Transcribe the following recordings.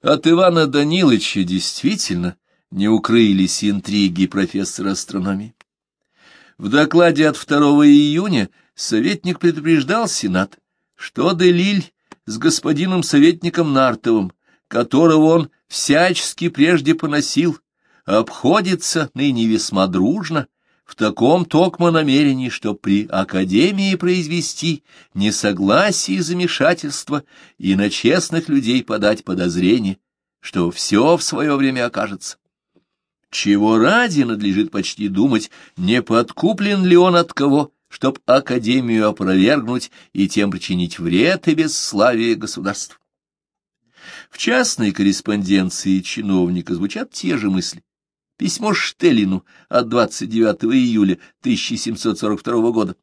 От Ивана Даниловича действительно не укрылись интриги профессора астрономии. В докладе от 2 июня советник предупреждал Сенат, что Делиль с господином советником Нартовым, которого он всячески прежде поносил, обходится ныне весьма дружно, в таком токмо намерении, что при Академии произвести несогласие и замешательство и на честных людей подать подозрение, что все в свое время окажется. Чего ради надлежит почти думать, не подкуплен ли он от кого, чтоб Академию опровергнуть и тем причинить вред и бесславие государству. В частной корреспонденции чиновника звучат те же мысли. Письмо Штеллину от 29 июля 1742 года.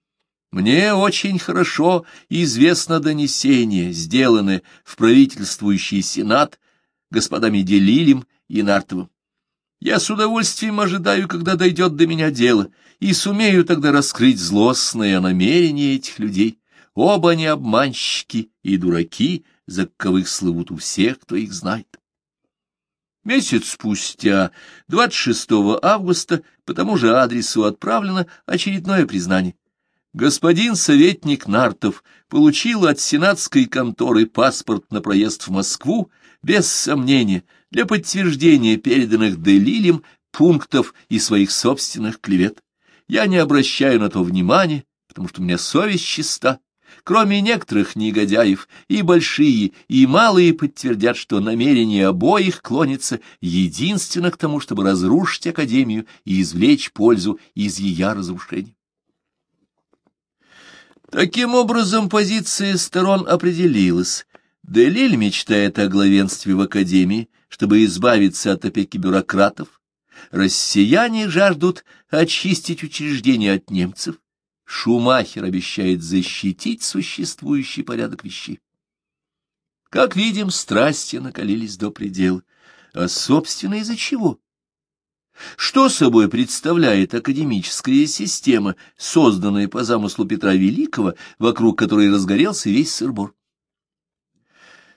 Мне очень хорошо известно донесение, сделанное в правительствующий сенат господами Делилем и Нартовым. Я с удовольствием ожидаю, когда дойдет до меня дело, и сумею тогда раскрыть злостное намерение этих людей. Оба они обманщики и дураки, за каковых слывут у всех, кто их знает. Месяц спустя, 26 августа, по тому же адресу отправлено очередное признание. Господин советник Нартов получил от сенатской конторы паспорт на проезд в Москву, без сомнения, для подтверждения переданных Делилем пунктов и своих собственных клевет. Я не обращаю на то внимания, потому что у меня совесть чиста, Кроме некоторых негодяев, и большие, и малые подтвердят, что намерение обоих клонится единственно к тому, чтобы разрушить Академию и извлечь пользу из ее разрушения. Таким образом, позиция сторон определилась. Делиль мечтает о главенстве в Академии, чтобы избавиться от опеки бюрократов. Россияне жаждут очистить учреждения от немцев. Шумахер обещает защитить существующий порядок вещей. Как видим, страсти накалились до предела. А, собственно, из-за чего? Что собой представляет академическая система, созданная по замыслу Петра Великого, вокруг которой разгорелся весь сырбор?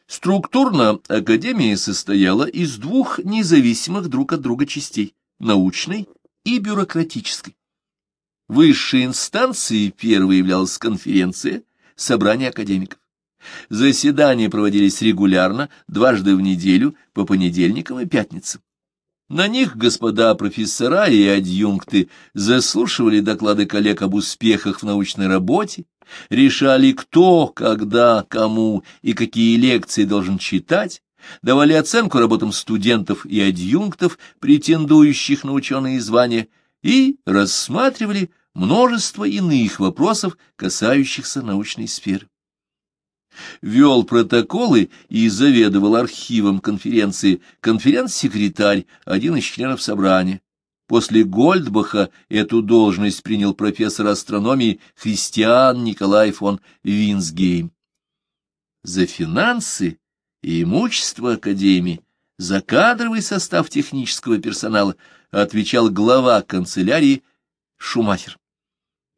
Структурно Академия состояла из двух независимых друг от друга частей — научной и бюрократической. Высшей инстанцией первой являлась конференция, собрание академиков. Заседания проводились регулярно, дважды в неделю, по понедельникам и пятницам. На них господа профессора и адъюнкты заслушивали доклады коллег об успехах в научной работе, решали, кто, когда, кому и какие лекции должен читать, давали оценку работам студентов и адъюнктов, претендующих на ученые звания, и рассматривали множество иных вопросов, касающихся научной сферы. Вел протоколы и заведовал архивом конференции конференц-секретарь, один из членов собрания. После Гольдбаха эту должность принял профессор астрономии Христиан Николай фон Винсгейм. За финансы и имущество Академии, за кадровый состав технического персонала отвечал глава канцелярии Шумахер.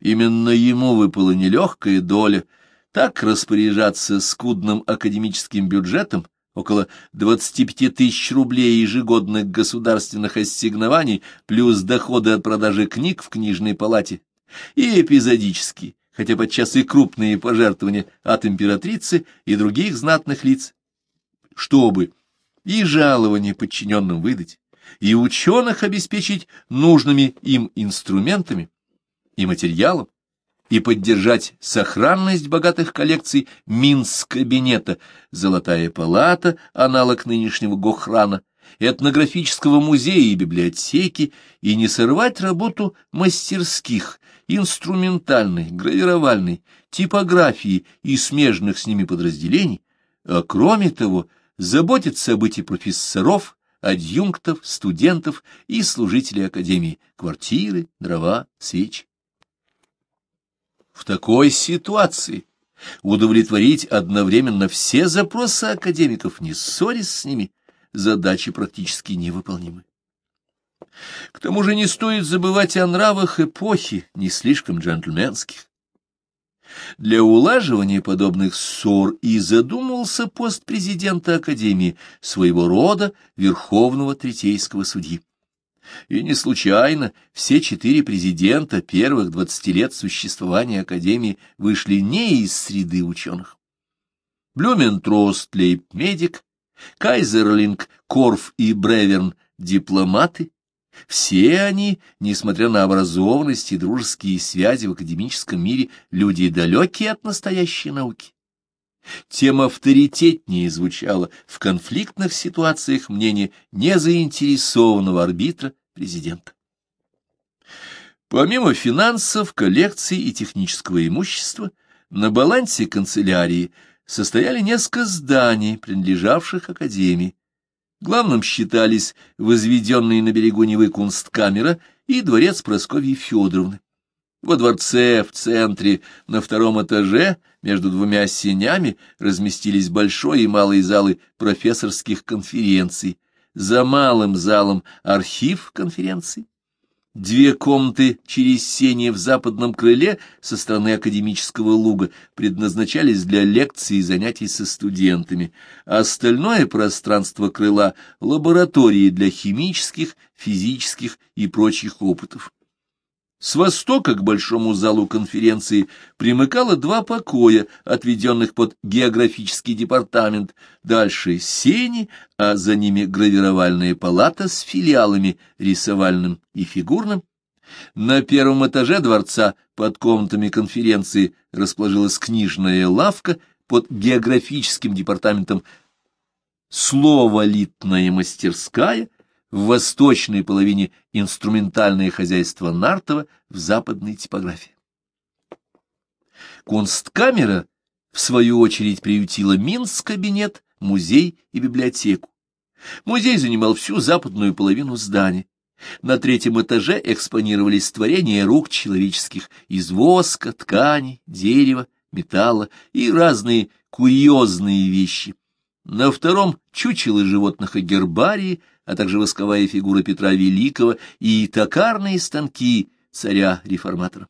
Именно ему выпала нелегкая доля так распоряжаться скудным академическим бюджетом, около 25 тысяч рублей ежегодных государственных ассигнований, плюс доходы от продажи книг в книжной палате, и эпизодически, хотя подчас и крупные пожертвования от императрицы и других знатных лиц, чтобы и жалования подчиненным выдать, и ученых обеспечить нужными им инструментами, и материалом, и поддержать сохранность богатых коллекций Минск-кабинета, Золотая палата, аналог нынешнего Гохрана, этнографического музея и библиотеки, и не сорвать работу мастерских, инструментальной, гравировальной, типографии и смежных с ними подразделений, а кроме того, заботиться о быте профессоров, адъюнктов, студентов и служителей академии, квартиры, дрова, свечи. В такой ситуации удовлетворить одновременно все запросы академиков, не ссорясь с ними, задачи практически невыполнимы. К тому же не стоит забывать о нравах эпохи, не слишком джентльменских. Для улаживания подобных ссор и задумался пост президента Академии, своего рода верховного третейского судьи. И не случайно все четыре президента первых двадцати лет существования Академии вышли не из среды ученых. Блюментрост, лейб-медик, Кайзерлинг, Корф и Бреверн — дипломаты, все они, несмотря на образованность и дружеские связи в академическом мире, люди далекие от настоящей науки. Тем авторитетнее звучало в конфликтных ситуациях мнение незаинтересованного арбитра президента. Помимо финансов, коллекций и технического имущества, на балансе канцелярии состояли несколько зданий, принадлежавших Академии. Главным считались возведенные на берегу Невы кунсткамера и дворец Прасковьи Федоровны. Во дворце, в центре, на втором этаже, между двумя сенями, разместились большой и малый залы профессорских конференций. За малым залом архив конференций. Две комнаты через сене в западном крыле со стороны академического луга предназначались для лекций и занятий со студентами, а остальное пространство крыла — лаборатории для химических, физических и прочих опытов. С востока к большому залу конференции примыкало два покоя, отведенных под географический департамент, дальше сени, а за ними гравировальная палата с филиалами, рисовальным и фигурным. На первом этаже дворца под комнатами конференции расположилась книжная лавка под географическим департаментом словолитная мастерская — в восточной половине инструментальное хозяйство Нартова в западной типографии. Кунсткамера, в свою очередь, приютила Минск-кабинет, музей и библиотеку. Музей занимал всю западную половину здания. На третьем этаже экспонировались творения рук человеческих из воска, ткани, дерева, металла и разные курьезные вещи. На втором — чучело животных и гербарии, а также восковая фигура Петра Великого и токарные станки царя-реформатора.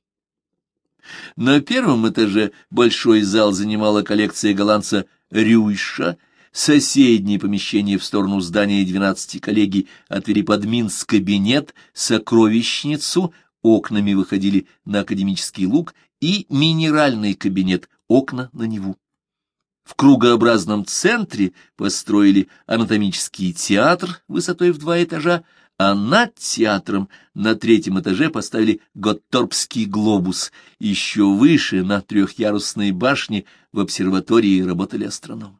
На первом этаже большой зал занимала коллекция голландца Рюйша, соседние помещения в сторону здания двенадцати коллегий отвели под Минск кабинет, сокровищницу, окнами выходили на академический луг и минеральный кабинет, окна на Неву. В кругообразном центре построили анатомический театр высотой в два этажа, а над театром на третьем этаже поставили Готторпский глобус. Еще выше, на трехъярусной башне, в обсерватории работали астрономы.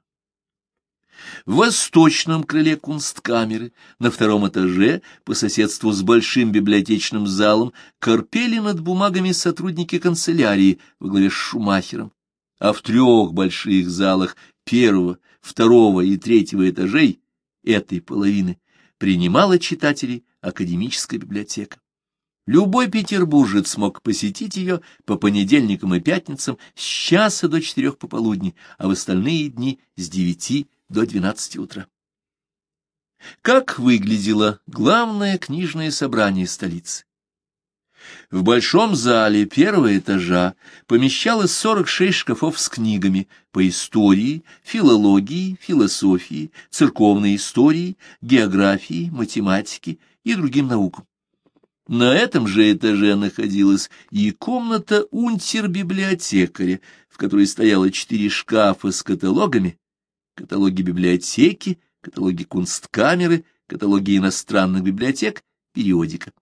В восточном крыле кунсткамеры, на втором этаже, по соседству с большим библиотечным залом, корпели над бумагами сотрудники канцелярии во главе с Шумахером а в трех больших залах первого, второго и третьего этажей этой половины принимала читателей академическая библиотека. Любой петербуржец мог посетить ее по понедельникам и пятницам с часа до четырех пополудни, а в остальные дни с девяти до двенадцати утра. Как выглядело главное книжное собрание столицы? В большом зале первого этажа помещалось 46 шкафов с книгами по истории, филологии, философии, церковной истории, географии, математике и другим наукам. На этом же этаже находилась и комната унтер-библиотекаря, в которой стояло четыре шкафа с каталогами, каталоги библиотеки, каталоги кунсткамеры, каталоги иностранных библиотек, периодика.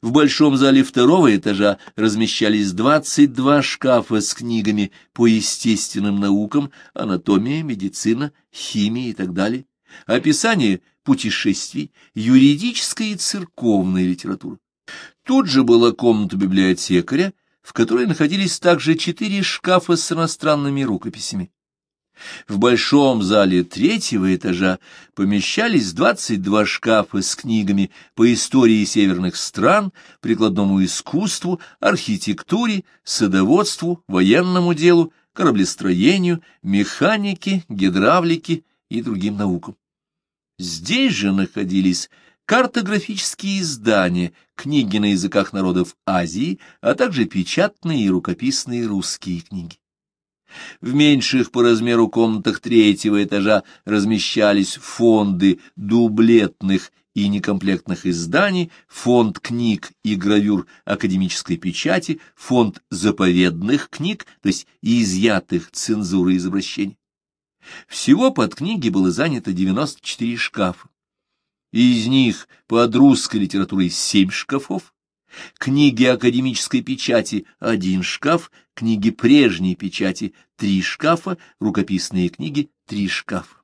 В большом зале второго этажа размещались 22 шкафа с книгами по естественным наукам, анатомия, медицина, химия и так далее, описание путешествий, юридическая и церковная литература. Тут же была комната библиотекаря, в которой находились также четыре шкафа с иностранными рукописями. В большом зале третьего этажа помещались 22 шкафа с книгами по истории северных стран, прикладному искусству, архитектуре, садоводству, военному делу, кораблестроению, механике, гидравлике и другим наукам. Здесь же находились картографические издания, книги на языках народов Азии, а также печатные и рукописные русские книги. В меньших по размеру комнатах третьего этажа размещались фонды дублетных и некомплектных изданий, фонд книг и гравюр академической печати, фонд заповедных книг, то есть изъятых цензуры из обращений. Всего под книги было занято 94 шкафа. Из них под русской литературой семь шкафов, книги академической печати — один шкаф, книги прежней печати — три шкафа, рукописные книги — три шкафа.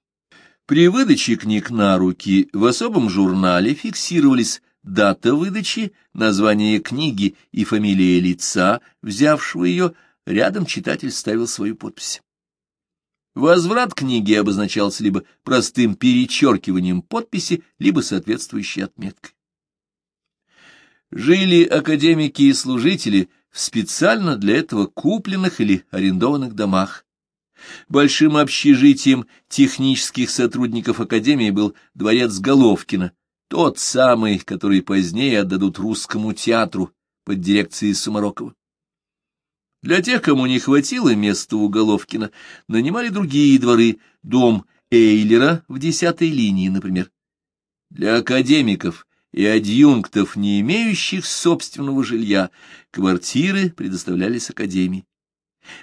При выдаче книг на руки в особом журнале фиксировались дата выдачи, название книги и фамилия лица, взявшего ее, рядом читатель ставил свою подпись. Возврат книги обозначался либо простым перечеркиванием подписи, либо соответствующей отметкой. Жили академики и служители в специально для этого купленных или арендованных домах. Большим общежитием технических сотрудников Академии был дворец Головкина, тот самый, который позднее отдадут русскому театру под дирекцией Сумарокова. Для тех, кому не хватило места у Головкина, нанимали другие дворы, дом Эйлера в десятой линии, например. Для академиков и адъюнктов, не имеющих собственного жилья, квартиры предоставлялись академии.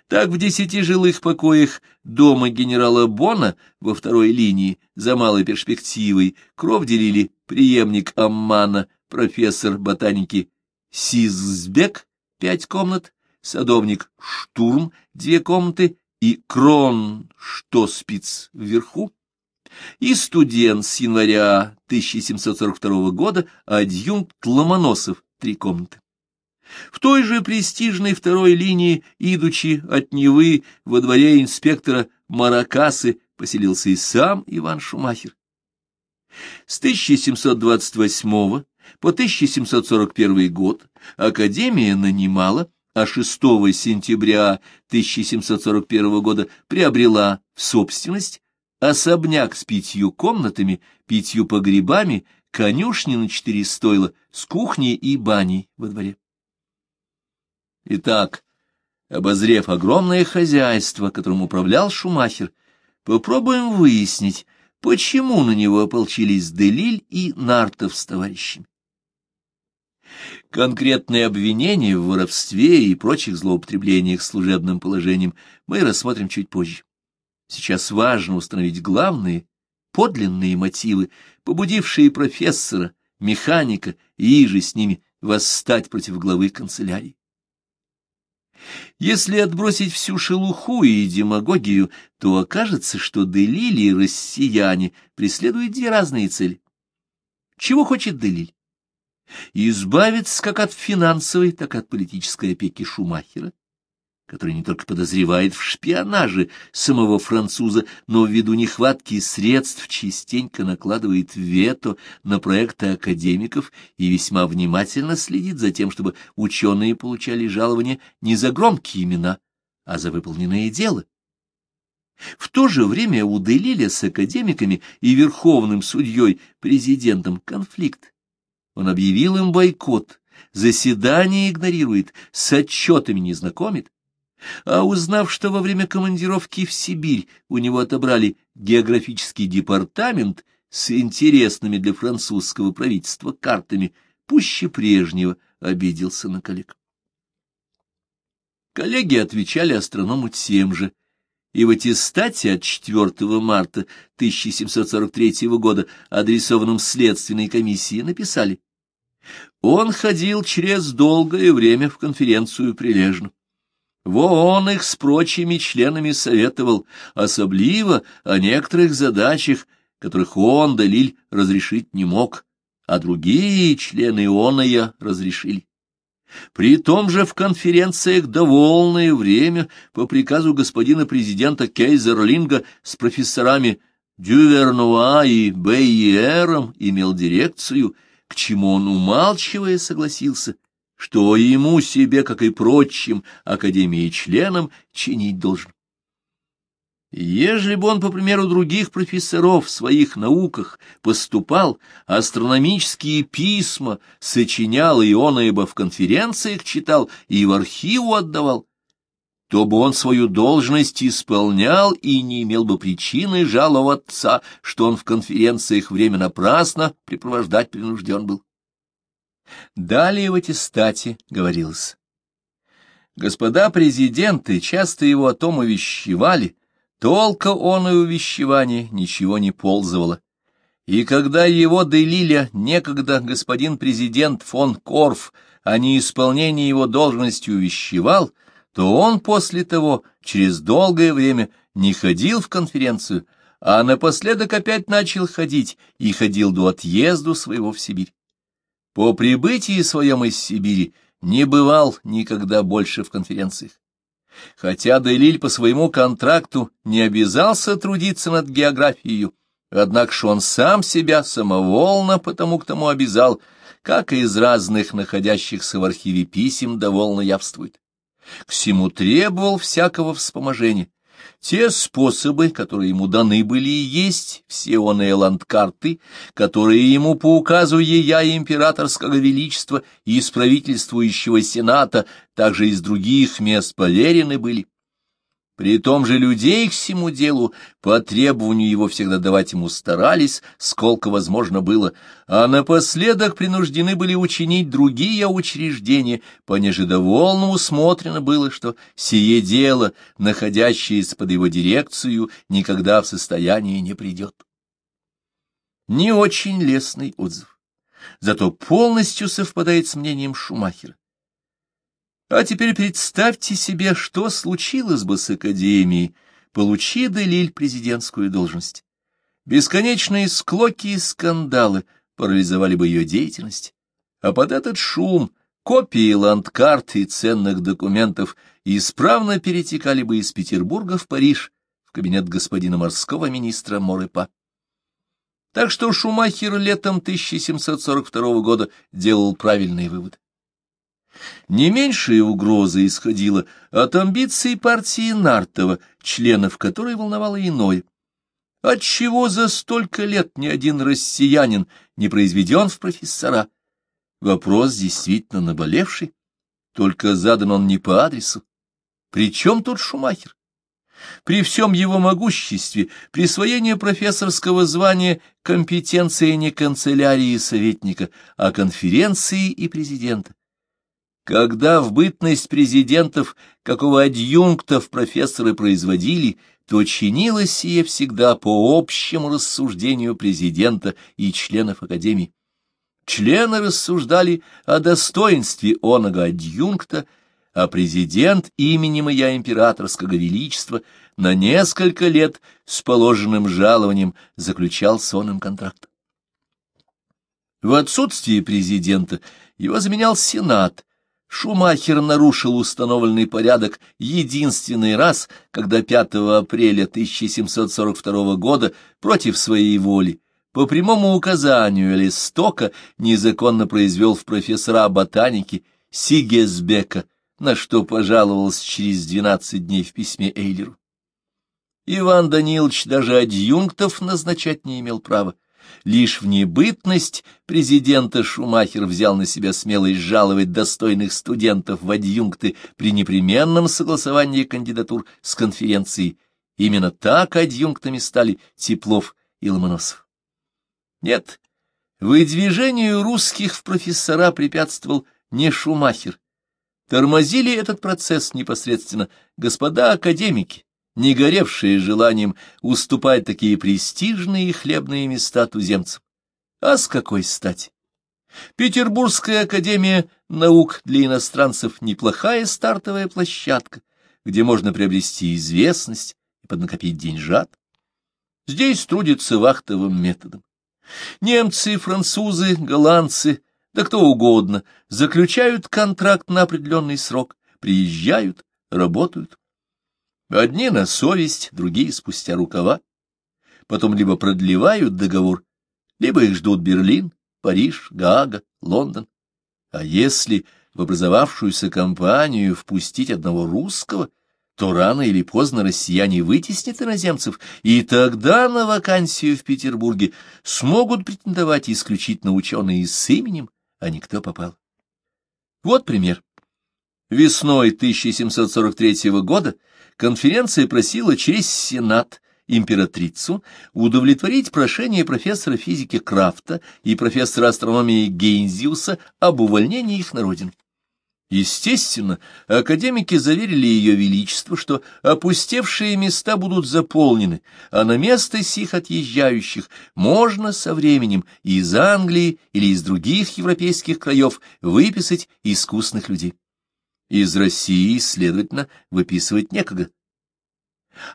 Так в десяти жилых покоях дома генерала Бона во второй линии за малой перспективой кров делили преемник Аммана, профессор ботаники Сизбек, пять комнат, садовник Штурм, две комнаты, и Крон, что спиц вверху, и студент с января 1742 года, адъюнкт Ломоносов, три комнаты. В той же престижной второй линии, идучи от Невы, во дворе инспектора Маракасы поселился и сам Иван Шумахер. С 1728 по 1741 год Академия нанимала а 6 сентября 1741 года приобрела в собственность особняк с пятью комнатами, пятью погребами, конюшни на четыре стойла, с кухней и баней во дворе. Итак, обозрев огромное хозяйство, которым управлял Шумахер, попробуем выяснить, почему на него ополчились Делиль и Нартов с товарищами. Конкретные обвинения в воровстве и прочих злоупотреблениях служебным положением мы рассмотрим чуть позже. Сейчас важно установить главные, подлинные мотивы, побудившие профессора, механика и же с ними восстать против главы канцелярии. Если отбросить всю шелуху и демагогию, то окажется, что Делили и россияне преследуют две разные цели. Чего хочет Делиль? избавиться как от финансовой, так и от политической опеки Шумахера, который не только подозревает в шпионаже самого француза, но ввиду нехватки средств частенько накладывает вето на проекты академиков и весьма внимательно следит за тем, чтобы ученые получали жалования не за громкие имена, а за выполненное дело. В то же время у Делиля с академиками и верховным судьей, президентом конфликт. Он объявил им бойкот, заседание игнорирует, с отчетами не знакомит. А узнав, что во время командировки в Сибирь у него отобрали географический департамент с интересными для французского правительства картами, пуще прежнего обиделся на коллег. Коллеги отвечали астроному тем же, и в аттестате от 4 марта 1743 года, адресованном Следственной комиссии, написали он ходил через долгое время в конференцию прилежно. Во он их с прочими членами советовал, особливо о некоторых задачах, которых он, Далиль, разрешить не мог, а другие члены оная разрешили. При том же в конференциях довольное время по приказу господина президента Кейзерлинга с профессорами Дювернуа и Бейером имел дирекцию к чему он, умалчивая, согласился, что ему себе, как и прочим академии членам, чинить должен. Ежели бы он, по примеру других профессоров в своих науках, поступал, астрономические письма сочинял, и он ибо в конференциях читал и в архиву отдавал, то бы он свою должность исполнял и не имел бы причины жаловаться, что он в конференциях время напрасно припровождать принужден был. Далее в аттестате говорилось. Господа президенты часто его о том увещевали, Толка он и увещевание ничего не ползывало. И когда его Делиля, некогда господин президент фон Корф, о неисполнении его должности увещевал, то он после того, через долгое время, не ходил в конференцию, а напоследок опять начал ходить и ходил до отъезду своего в Сибирь. По прибытии своем из Сибири не бывал никогда больше в конференциях. Хотя Делиль по своему контракту не обязался трудиться над географией, однако ж он сам себя самоволно потому к тому обязал, как и из разных находящихся в архиве писем довольно явствует. К всему требовал всякого вспоможения, те способы, которые ему даны были и есть, все оные ландкарты, которые ему по указу ея императорского величества и из правительствующего сената, также из других мест поверены были, при том же людей к всему делу по требованию его всегда давать ему старались, сколько возможно было, а напоследок принуждены были учинить другие учреждения, понеже довольно усмотрено было, что сие дело, находящееся под его дирекцию, никогда в состоянии не придет. Не очень лестный отзыв, зато полностью совпадает с мнением Шумахера. А теперь представьте себе, что случилось бы с Академией, получи Делиль президентскую должность. Бесконечные склоки и скандалы парализовали бы ее деятельность, а под этот шум копии ландкарт и ценных документов исправно перетекали бы из Петербурга в Париж, в кабинет господина морского министра Морепа. Так что Шумахер летом 1742 года делал правильный вывод. Не меньшая угроза исходила от амбиций партии Нартова, членов которой волновало иное. Отчего за столько лет ни один россиянин не произведен в профессора? Вопрос действительно наболевший, только задан он не по адресу. При чем тут Шумахер? При всем его могуществе присвоение профессорского звания компетенции не канцелярии советника, а конференции и президента. Когда в бытность президентов, какого адъюнктов профессоры производили, то чинилось сие всегда по общему рассуждению президента и членов Академии. Члены рассуждали о достоинстве оного адъюнкта, а президент именем я императорского величества на несколько лет с положенным жалованием заключал сонным контракт. В отсутствие президента его заменял Сенат, Шумахер нарушил установленный порядок единственный раз, когда 5 апреля 1742 года против своей воли по прямому указанию Листока незаконно произвел в профессора ботаники Сигесбека, на что пожаловался через 12 дней в письме Эйлеру. Иван Данилович даже адъюнктов назначать не имел права. Лишь в небытность президента Шумахер взял на себя смелость жаловать достойных студентов в адъюнкты при непременном согласовании кандидатур с конференцией. Именно так адъюнктами стали Теплов и Ломоносов. Нет, выдвижению русских в профессора препятствовал не Шумахер. Тормозили этот процесс непосредственно господа академики, не горевшие желанием уступать такие престижные хлебные места туземцам. А с какой стати? Петербургская академия наук для иностранцев — неплохая стартовая площадка, где можно приобрести известность и поднакопить деньжат. Здесь трудятся вахтовым методом. Немцы, французы, голландцы, да кто угодно, заключают контракт на определенный срок, приезжают, работают. Одни на совесть, другие спустя рукава. Потом либо продлевают договор, либо их ждут Берлин, Париж, Гаага, Лондон. А если в образовавшуюся компанию впустить одного русского, то рано или поздно россияне вытеснят иноземцев, и тогда на вакансию в Петербурге смогут претендовать исключительно ученые с именем, а не кто попал. Вот пример. Весной 1743 года конференция просила через Сенат императрицу удовлетворить прошение профессора физики Крафта и профессора астрономии Гейнзиуса об увольнении их на родину. Естественно, академики заверили ее величество, что опустевшие места будут заполнены, а на место сих отъезжающих можно со временем из Англии или из других европейских краев выписать искусных людей. Из России, следовательно, выписывать некогда.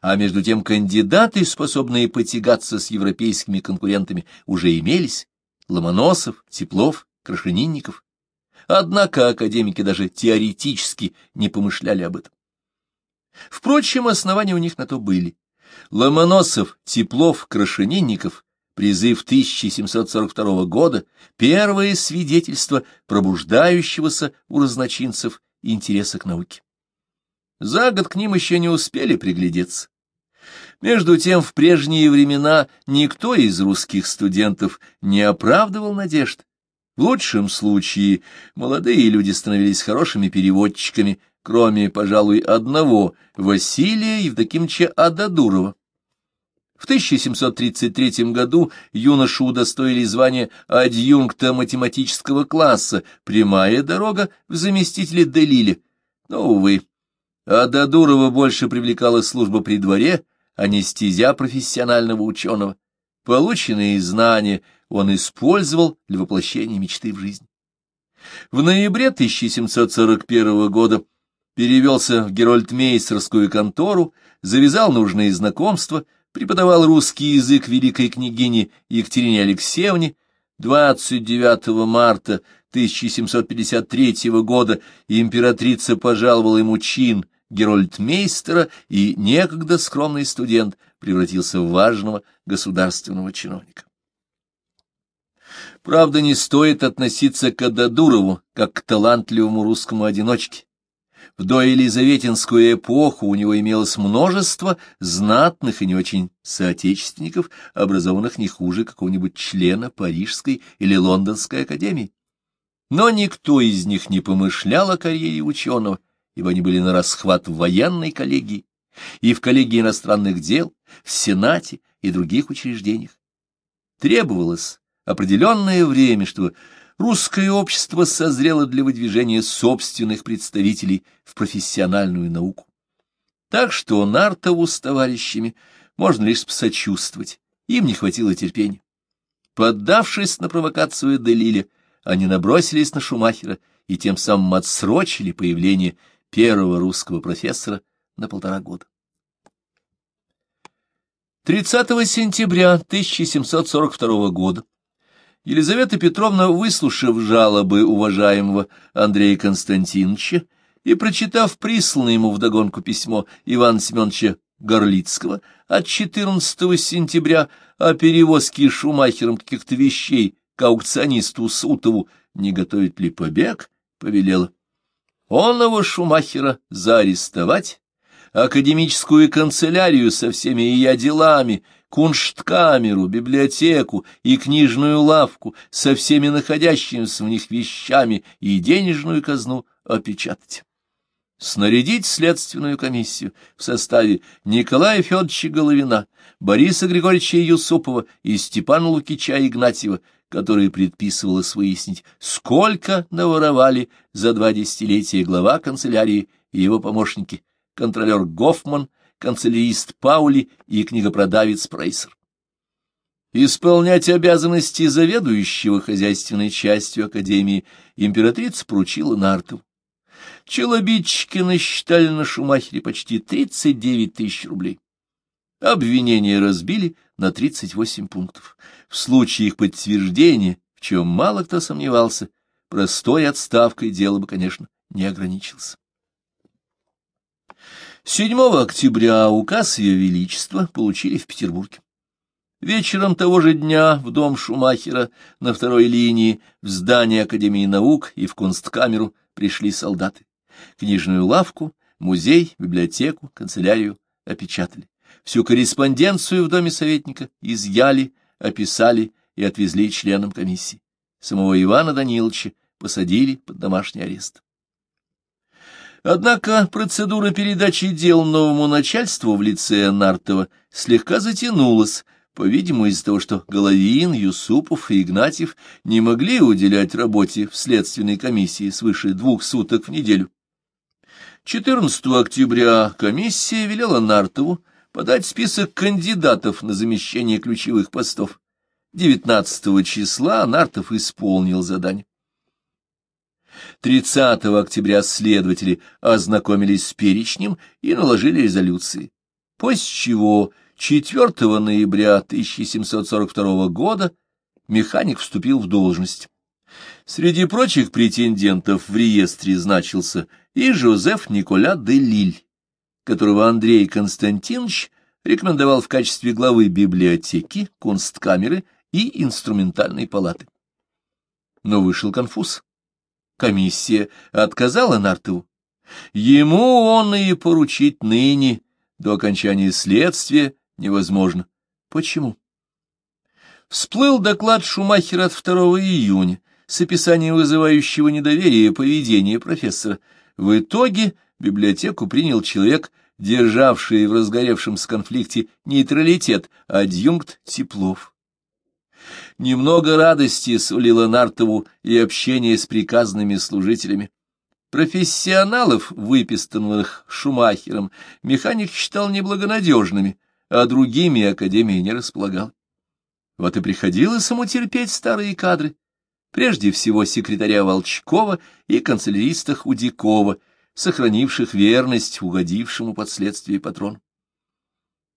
А между тем кандидаты, способные потягаться с европейскими конкурентами, уже имелись — Ломоносов, Теплов, Крашенинников. Однако академики даже теоретически не помышляли об этом. Впрочем, основания у них на то были. Ломоносов, Теплов, Крашенинников, призыв 1742 года, первое свидетельство пробуждающегося у разночинцев интереса к науке. За год к ним еще не успели приглядеться. Между тем, в прежние времена никто из русских студентов не оправдывал надежд. В лучшем случае молодые люди становились хорошими переводчиками, кроме, пожалуй, одного, Василия Евдокимовича Ададурова. В 1733 году юношу удостоили звания адъюнкта математического класса, прямая дорога в заместителе Делиле. Но, увы, а Додурова больше привлекала служба при дворе, а не стезя профессионального ученого. Полученные знания он использовал для воплощения мечты в жизнь. В ноябре 1741 года перевелся в Герольдмейстерскую контору, завязал нужные знакомства, преподавал русский язык великой княгине Екатерине Алексеевне. 29 марта 1753 года императрица пожаловала ему чин герольдмейстера, и некогда скромный студент превратился в важного государственного чиновника. Правда, не стоит относиться к Ададурову, как к талантливому русскому одиночке. В доелизаветинскую эпоху у него имелось множество знатных и не очень соотечественников, образованных не хуже какого-нибудь члена Парижской или Лондонской академии. Но никто из них не помышлял о карьере ученого, ибо они были на расхват в военной коллегии и в коллегии иностранных дел, в Сенате и других учреждениях. Требовалось определенное время, чтобы русское общество созрело для выдвижения собственных представителей в профессиональную науку. Так что Нартову с товарищами можно лишь сочувствовать, им не хватило терпения. Поддавшись на провокацию Делиля, они набросились на Шумахера и тем самым отсрочили появление первого русского профессора на полтора года. 30 сентября 1742 года Елизавета Петровна, выслушав жалобы уважаемого Андрея Константиновича и прочитав присланное ему вдогонку письмо Ивана Семеновича Горлицкого от 14 сентября о перевозке Шумахером каких-то вещей к аукционисту Сутову, не готовит ли побег, повелела. Онного Шумахера заарестовать, академическую канцелярию со всеми ее делами, куншткамеру, библиотеку и книжную лавку со всеми находящимися в них вещами и денежную казну опечатать. Снарядить следственную комиссию в составе Николая Федоровича Головина, Бориса Григорьевича Юсупова и Степана Лукича Игнатьева, которые предписывалось выяснить, сколько наворовали за два десятилетия глава канцелярии и его помощники, контролер Гофман, канцелярист Паули и книгопродавец Прейсер. Исполнять обязанности заведующего хозяйственной частью Академии императрица поручила Нартову. Челобитчики насчитали на Шумахере почти 39 тысяч рублей. Обвинения разбили на 38 пунктов. В случае их подтверждения, в чем мало кто сомневался, простой отставкой дело бы, конечно, не ограничился. 7 октября указ Ее Величества получили в Петербурге. Вечером того же дня в дом Шумахера на второй линии в здание Академии наук и в Кунсткамеру пришли солдаты. Книжную лавку Музей, библиотеку, канцелярию опечатали. Всю корреспонденцию в доме советника изъяли, описали и отвезли членам комиссии. Самого Ивана Даниловича посадили под домашний арест. Однако процедура передачи дел новому начальству в лице Нартова слегка затянулась, по-видимому, из-за того, что Головин, Юсупов и Игнатьев не могли уделять работе в следственной комиссии свыше двух суток в неделю. 14 октября комиссия велела Нартову подать список кандидатов на замещение ключевых постов. 19 числа Нартов исполнил задание. 30 октября следователи ознакомились с перечнем и наложили резолюции, после чего 4 ноября 1742 года механик вступил в должность. Среди прочих претендентов в реестре значился и Жозеф Николя де Лиль, которого Андрей Константинович рекомендовал в качестве главы библиотеки, кунсткамеры и инструментальной палаты. Но вышел конфуз. Комиссия отказала Нартову. Ему он и поручить ныне, до окончания следствия, невозможно. Почему? Всплыл доклад Шумахера от 2 июня с описанием вызывающего недоверие поведения профессора. В итоге библиотеку принял человек, державший в разгоревшемся конфликте нейтралитет, адъюнкт Теплов. Немного радости сулило Нартову и общение с приказными служителями. Профессионалов, выпистанных Шумахером, механик считал неблагонадежными, а другими Академия не располагал. Вот и приходилось ему терпеть старые кадры, прежде всего секретаря Волчкова и канцеляриста Худякова, сохранивших верность угодившему под следствие патрону.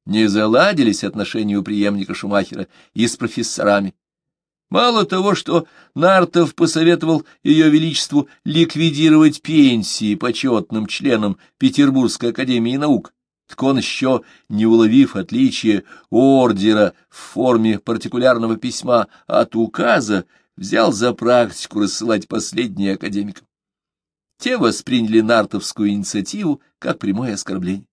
Не заладились отношения у преемника Шумахера и с профессорами. Мало того, что Нартов посоветовал Ее Величеству ликвидировать пенсии почетным членам Петербургской академии наук, так он еще, не уловив отличия ордера в форме партикулярного письма от указа, взял за практику рассылать последние академикам. Те восприняли нартовскую инициативу как прямое оскорбление.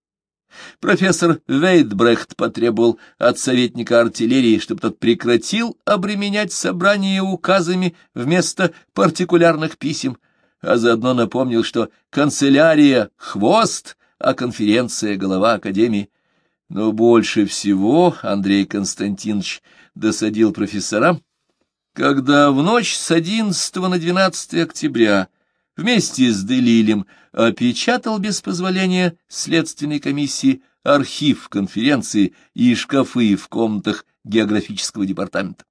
Профессор Вейдбрехт потребовал от советника артиллерии, чтобы тот прекратил обременять собрание указами вместо партикулярных писем, а заодно напомнил, что канцелярия — хвост, а конференция — голова Академии. Но больше всего Андрей Константинович досадил профессорам, когда в ночь с 11 на 12 октября вместе с Делилем опечатал без позволения следственной комиссии архив конференции и шкафы в комнатах географического департамента.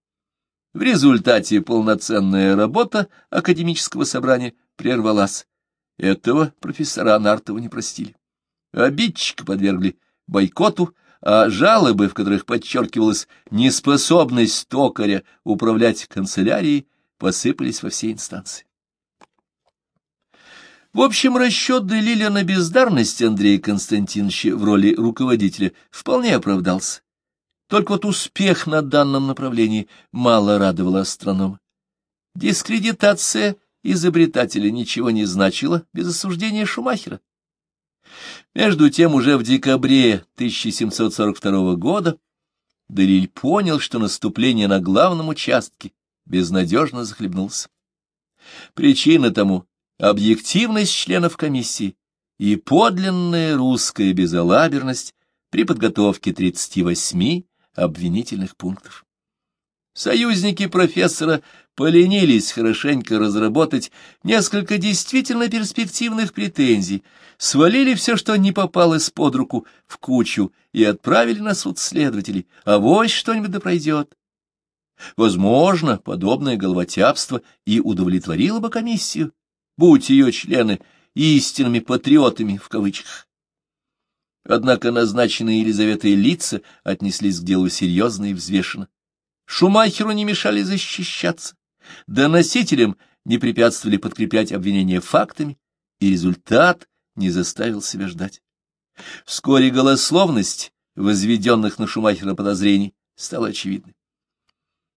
В результате полноценная работа академического собрания прервалась. Этого профессора Нартова не простили. Обидчика подвергли бойкоту, а жалобы, в которых подчеркивалась неспособность токаря управлять канцелярией, посыпались во все инстанции. В общем, расчет Делиля на бездарность Андрея Константиновича в роли руководителя вполне оправдался. Только вот успех на данном направлении мало радовал астронома. Дискредитация изобретателя ничего не значила без осуждения Шумахера. Между тем, уже в декабре 1742 года Делиль понял, что наступление на главном участке безнадежно захлебнулся. Причина тому — объективность членов комиссии и подлинная русская безалаберность при подготовке 38 обвинительных пунктов. Союзники профессора поленились хорошенько разработать несколько действительно перспективных претензий, свалили все, что не попалось под руку, в кучу и отправили на суд следователей, а вось что-нибудь да пройдет. Возможно, подобное головотяпство и удовлетворило бы комиссию, будь ее члены истинными патриотами в кавычках. Однако назначенные Елизаветой лица отнеслись к делу серьезно и взвешенно. Шумахеру не мешали защищаться, доносителям не препятствовали подкреплять обвинения фактами, и результат не заставил себя ждать. Вскоре голословность возведенных на Шумахера подозрений стала очевидной.